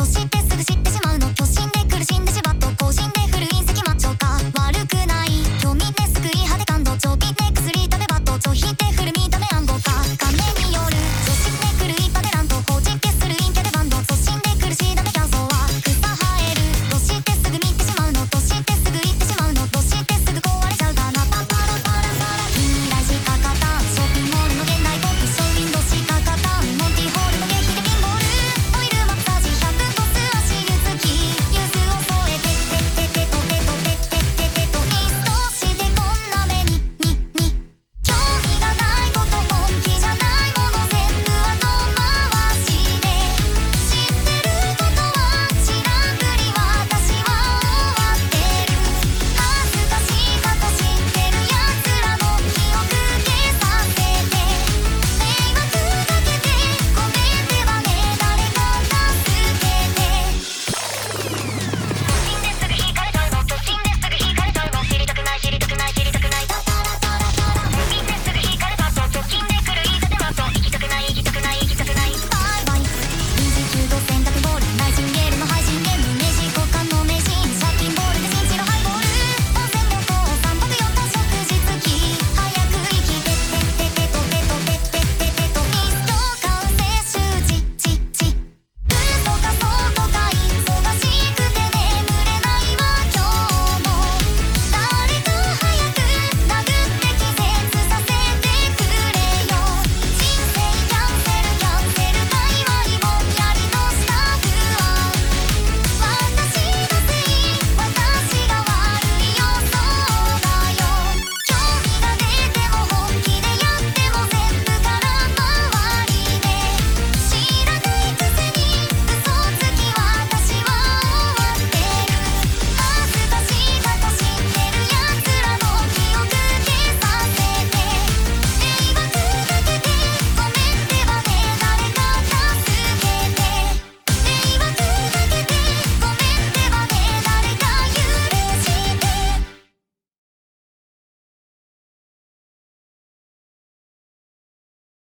そしてすぐし